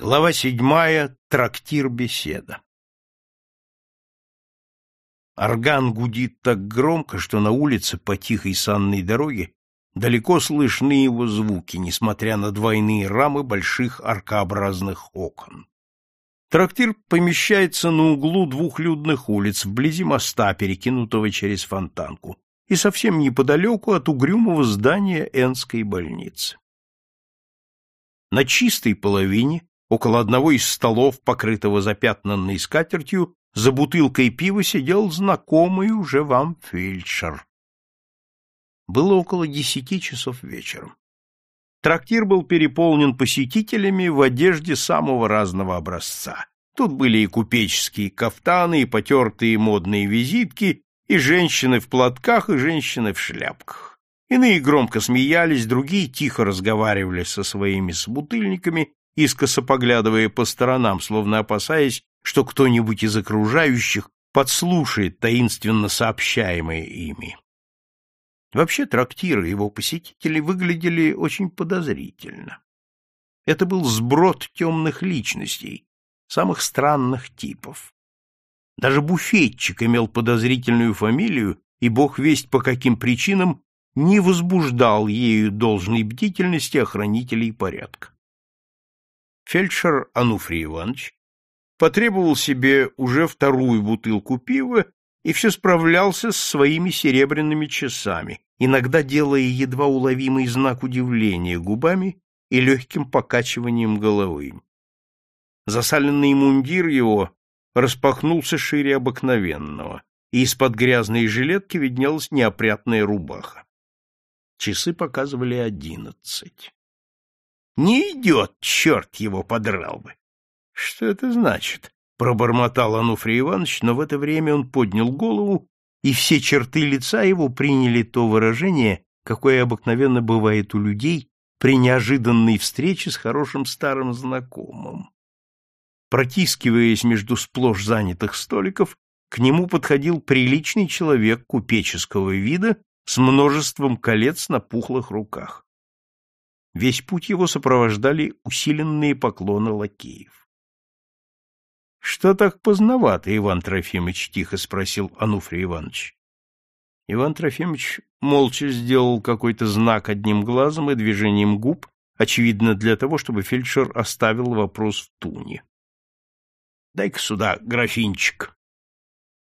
Глава седьмая. Трактир-беседа. Орган гудит так громко, что на улице по тихой санной дороге далеко слышны его звуки, несмотря на двойные рамы больших аркообразных окон. Трактир помещается на углу двух людных улиц, вблизи моста, перекинутого через фонтанку, и совсем неподалеку от угрюмого здания Энской больницы. На чистой половине Около одного из столов, покрытого запятнанной скатертью, за бутылкой пива сидел знакомый уже вам фельдшер. Было около десяти часов вечера. Трактир был переполнен посетителями в одежде самого разного образца. Тут были и купеческие кафтаны, и потертые модные визитки, и женщины в платках, и женщины в шляпках. Иные громко смеялись, другие тихо разговаривали со своими собутыльниками искоса поглядывая по сторонам, словно опасаясь, что кто-нибудь из окружающих подслушает таинственно сообщаемое ими. Вообще трактиры его посетителей выглядели очень подозрительно. Это был сброд темных личностей, самых странных типов. Даже буфетчик имел подозрительную фамилию, и бог весть по каким причинам не возбуждал ею должной бдительности охранителей порядка фельдшер Ануфрий Иванович потребовал себе уже вторую бутылку пива и все справлялся с своими серебряными часами, иногда делая едва уловимый знак удивления губами и легким покачиванием головы. Засаленный мундир его распахнулся шире обыкновенного, и из-под грязной жилетки виднелась неопрятная рубаха. Часы показывали одиннадцать. Не идет, черт его подрал бы. Что это значит? Пробормотал Ануфрий Иванович, но в это время он поднял голову, и все черты лица его приняли то выражение, какое обыкновенно бывает у людей при неожиданной встрече с хорошим старым знакомым. Протискиваясь между сплошь занятых столиков, к нему подходил приличный человек купеческого вида с множеством колец на пухлых руках. Весь путь его сопровождали усиленные поклоны лакеев. — Что так поздновато, Иван Трофимович? — тихо спросил Ануфрий Иванович. Иван Трофимович молча сделал какой-то знак одним глазом и движением губ, очевидно для того, чтобы фельдшер оставил вопрос в туне. — Дай-ка сюда графинчик.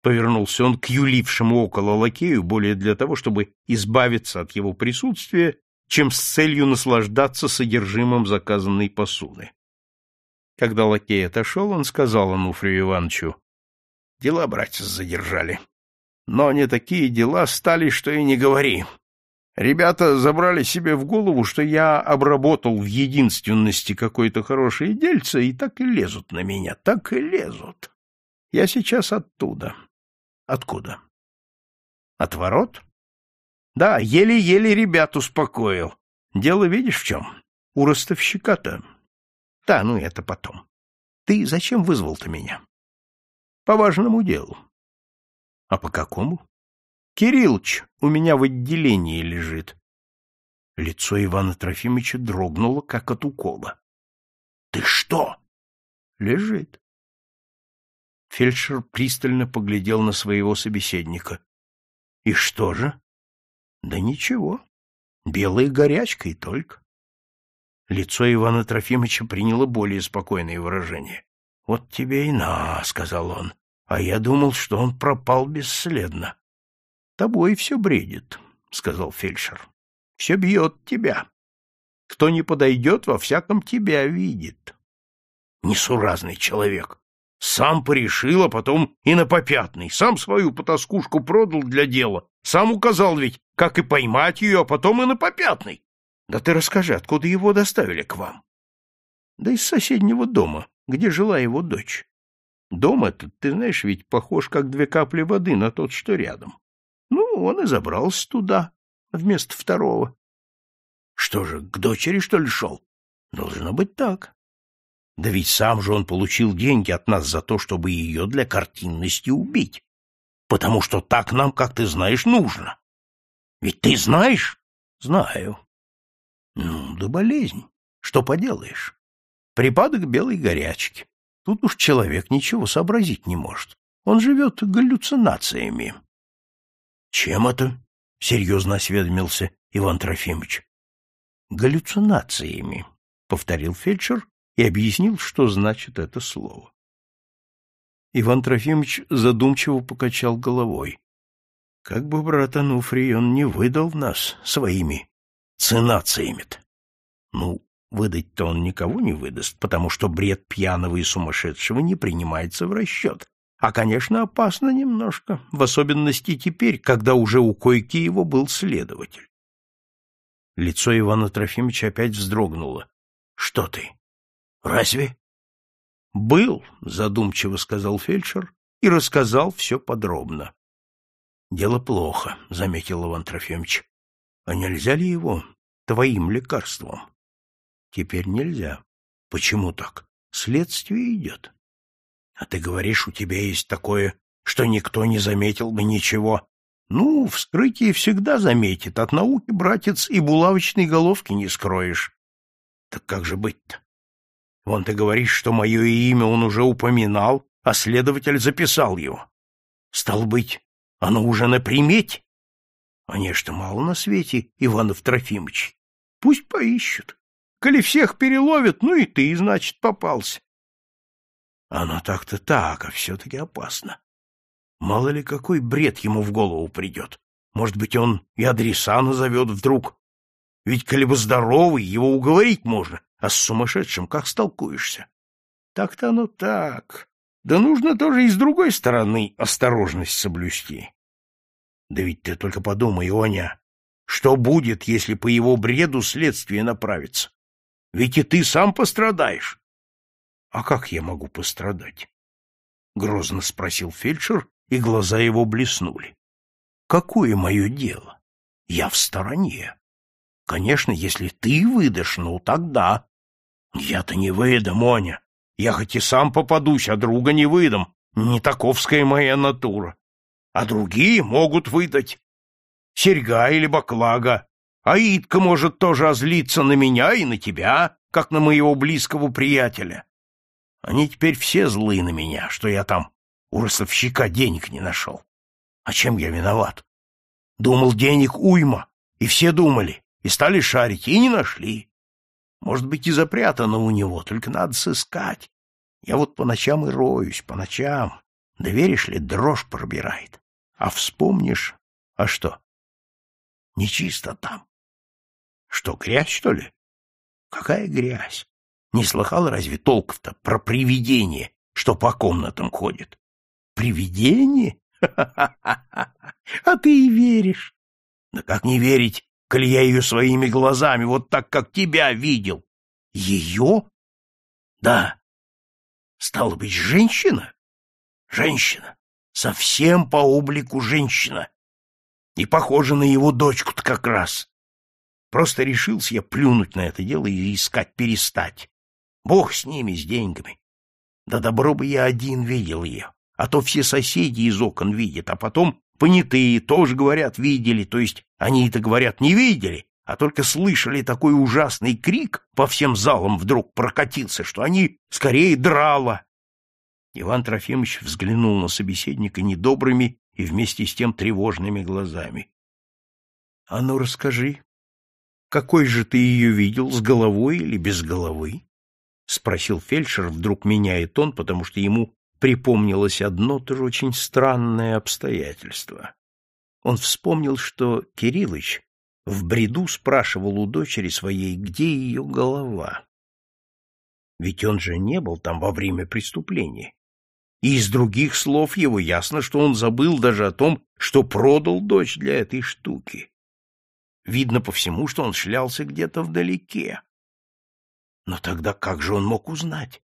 Повернулся он к юлившему около лакею, более для того, чтобы избавиться от его присутствия чем с целью наслаждаться содержимым заказанной посуды. Когда лакей отошел, он сказал Ануфрию Ивановичу, «Дела, братец, задержали. Но не такие дела стали, что и не говори. Ребята забрали себе в голову, что я обработал в единственности какое-то хорошее дельце, и так и лезут на меня, так и лезут. Я сейчас оттуда. Откуда? От ворот? Да, еле-еле ребят успокоил. Дело видишь в чем? У ростовщика-то. Да, ну это потом. Ты зачем вызвал-то меня? По важному делу. А по какому? Кириллыч у меня в отделении лежит. Лицо Ивана Трофимовича дрогнуло, как от укола. — Ты что? — Лежит. Фельдшер пристально поглядел на своего собеседника. — И что же? Да ничего, горячка и только. Лицо Ивана Трофимовича приняло более спокойное выражение. — Вот тебе и на, — сказал он, — а я думал, что он пропал бесследно. — Тобой все бредит, — сказал фельдшер. — Все бьет тебя. Кто не подойдет, во всяком тебя видит. Несуразный человек. Сам порешил, а потом и на попятный. Сам свою потаскушку продал для дела. Сам указал ведь, как и поймать ее, а потом и на попятный. Да ты расскажи, откуда его доставили к вам? Да из соседнего дома, где жила его дочь. Дом этот, ты знаешь, ведь похож, как две капли воды на тот, что рядом. Ну, он и забрался туда, вместо второго. Что же, к дочери, что ли, шел? Должно быть так. Да ведь сам же он получил деньги от нас за то, чтобы ее для картинности убить. Потому что так нам, как ты знаешь, нужно. Ведь ты знаешь? Знаю. Ну, да болезнь. Что поделаешь? Припадок белой горячки. Тут уж человек ничего сообразить не может. Он живет галлюцинациями. — Чем это? — серьезно осведомился Иван Трофимович. — Галлюцинациями, — повторил фельдшер и объяснил, что значит это слово. Иван Трофимович задумчиво покачал головой. Как бы брат Ануфрий он не выдал нас своими цинациями-то. Ну, выдать-то он никого не выдаст, потому что бред пьяного и сумасшедшего не принимается в расчет. А, конечно, опасно немножко, в особенности теперь, когда уже у койки его был следователь. Лицо Ивана Трофимовича опять вздрогнуло. — Что ты? Разве? — Был, — задумчиво сказал фельдшер и рассказал все подробно. — Дело плохо, — заметил Иван Трофимович. — А нельзя ли его твоим лекарством? — Теперь нельзя. — Почему так? Следствие идет. — А ты говоришь, у тебя есть такое, что никто не заметил бы ничего. Ну, вскрытие всегда заметит. От науки, братец, и булавочной головки не скроешь. Так как же быть-то? Вон ты говоришь, что мое имя он уже упоминал, а следователь записал его. Стал быть, оно уже на примете? Конечно, мало на свете, Иванов Трофимович. Пусть поищут. Коли всех переловят, ну и ты, значит, попался. Оно так-то так, а все-таки опасно. Мало ли какой бред ему в голову придет. Может быть, он и адреса назовет вдруг. Ведь, коли бы здоровый, его уговорить можно, а с сумасшедшим как столкуешься? Так-то оно так. Да нужно тоже и с другой стороны осторожность соблюсти. Да ведь ты только подумай, Оня, что будет, если по его бреду следствие направится? Ведь и ты сам пострадаешь. — А как я могу пострадать? — грозно спросил фельдшер, и глаза его блеснули. — Какое мое дело? Я в стороне. Конечно, если ты выдашь, ну тогда. Я-то не выдам, Оня. Я хоть и сам попадусь, а друга не выдам. Не таковская моя натура. А другие могут выдать. Серьга или баклага. А Итка может тоже озлиться на меня и на тебя, как на моего близкого приятеля. Они теперь все злы на меня, что я там у ростовщика денег не нашел. А чем я виноват? Думал, денег уйма, и все думали, и стали шарить, и не нашли. Может быть, и запрятано у него, только надо сыскать. Я вот по ночам и роюсь, по ночам. Да веришь ли, дрожь пробирает. А вспомнишь... А что? Нечисто там. Что, грязь, что ли? Какая грязь? Не слыхал разве толков-то про привидение, что по комнатам ходит? Привидение? А ты и веришь. Да как не верить, коли я ее своими глазами, вот так, как тебя видел? Ее? Да. Стало быть, женщина? Женщина. Совсем по облику женщина. И похожа на его дочку-то как раз. Просто решился я плюнуть на это дело и искать перестать. Бог с ними, с деньгами. Да добро бы я один видел ее а то все соседи из окон видят, а потом понятые тоже говорят «видели», то есть они это говорят не видели, а только слышали такой ужасный крик по всем залам вдруг прокатился, что они скорее драло. Иван Трофимович взглянул на собеседника недобрыми и вместе с тем тревожными глазами. — А ну расскажи, какой же ты ее видел, с головой или без головы? — спросил фельдшер, вдруг меняя тон, потому что ему припомнилось одно тоже очень странное обстоятельство. Он вспомнил, что Кириллыч в бреду спрашивал у дочери своей, где ее голова. Ведь он же не был там во время преступления. И из других слов его ясно, что он забыл даже о том, что продал дочь для этой штуки. Видно по всему, что он шлялся где-то вдалеке. Но тогда как же он мог узнать?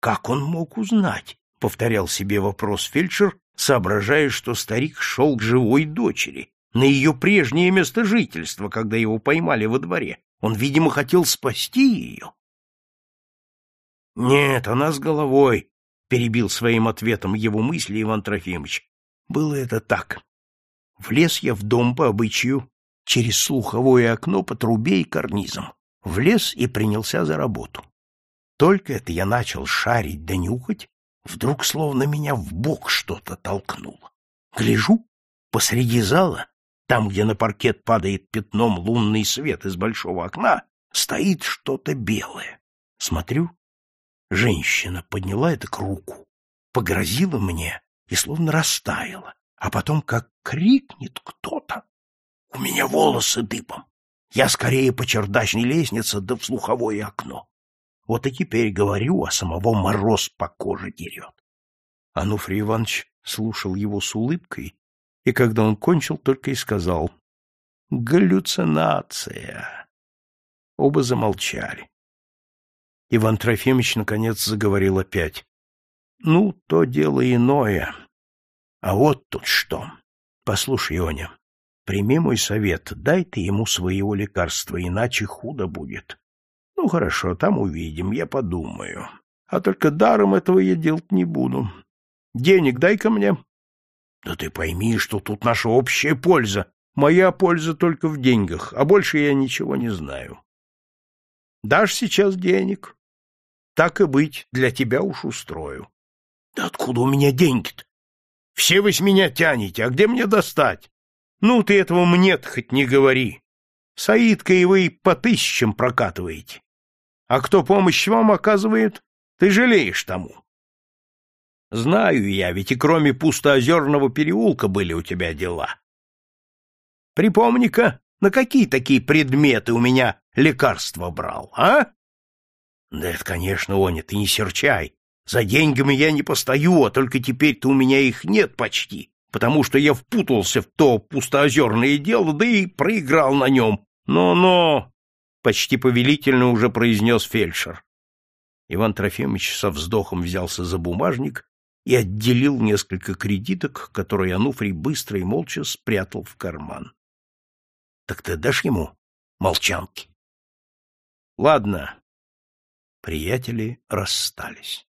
Как он мог узнать? — повторял себе вопрос фельдшер, соображая, что старик шел к живой дочери, на ее прежнее место жительства, когда его поймали во дворе. Он, видимо, хотел спасти ее. — Нет, она с головой, — перебил своим ответом его мысли Иван Трофимович. Было это так. Влез я в дом по обычаю, через слуховое окно по трубе и карнизам. Влез и принялся за работу. Только это я начал шарить да нюхать, вдруг словно меня в бок что-то толкнуло. Гляжу, посреди зала, там, где на паркет падает пятном лунный свет из большого окна, стоит что-то белое. Смотрю, женщина подняла это к руку, погрозила мне и словно растаяла, а потом как крикнет кто-то. У меня волосы дыбом. Я скорее по чердачной лестнице да в слуховое окно. Вот и теперь говорю, а самого мороз по коже дерет. Ануфрий Иванович слушал его с улыбкой, и когда он кончил, только и сказал «Галлюцинация». Оба замолчали. Иван Трофимович наконец заговорил опять. «Ну, то дело иное. А вот тут что. Послушай, Оня, прими мой совет, дай ты ему своего лекарства, иначе худо будет. Хорошо, там увидим, я подумаю. А только даром этого я делать не буду. Денег дай-ка мне. Да ты пойми, что тут наша общая польза. Моя польза только в деньгах, а больше я ничего не знаю. Дашь сейчас денег? Так и быть, для тебя уж устрою. Да откуда у меня деньги-то? Все вы с меня тянете, а где мне достать? Ну, ты этого мне хоть не говори. Саидка и вы по тысячам прокатываете. А кто помощь вам оказывает, ты жалеешь тому. Знаю я, ведь и кроме пустоозерного переулка были у тебя дела. Припомни-ка, на какие такие предметы у меня лекарства брал, а? Да это, конечно, Оня, ты не серчай. За деньгами я не постою, а только теперь-то у меня их нет почти, потому что я впутался в то пустоозерное дело, да и проиграл на нем. Но-но, — почти повелительно уже произнес фельдшер. Иван Трофимович со вздохом взялся за бумажник и отделил несколько кредиток, которые Ануфрий быстро и молча спрятал в карман. — Так ты дашь ему молчанки? — Ладно. Приятели расстались.